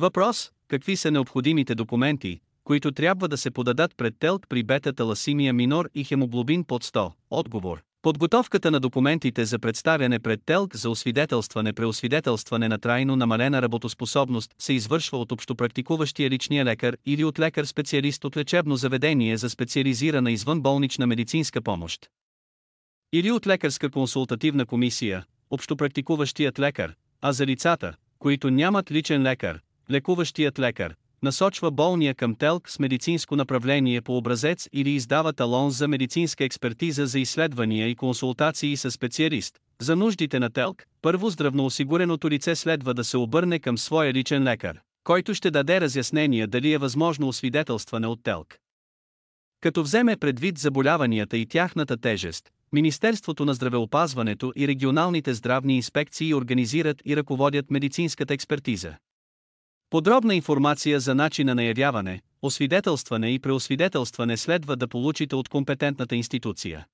Въпрос – какви са необходимите документи, които трябва да се подадат пред ТЕЛК при бета-таласимия минор и хемоглобин под 100? Отговор Подготовката на документите за представяне пред ТЕЛК за освидетелстване преосвидетелстване на трайно намалена работоспособност се извършва от общопрактикуващия личния лекар или от лекар-специалист от лечебно заведение за специализирана извънболнична медицинска помощ. Или от лекарска консултативна комисия, общопрактикуващият лекар, а за лицата, които нямат личен лекар, лекуващият лекар, насочва болния към ТЕЛК с медицинско направление по образец или издава талон за медицинска експертиза за изследвания и консултации с специалист. За нуждите на ТЕЛК, първо здравноосигуреното лице следва да се обърне към своя личен лекар, който ще даде разяснения дали е възможно освидетелстване от ТЕЛК. Като вземе предвид заболяванията и тяхната тежест, Министерството на здравеопазването и регионалните здравни инспекции организират и ръководят медицинската експертиза. Подробна информация за начина на явяване, освидетелстване и преосвидетелстване следва да получите от компетентната институция.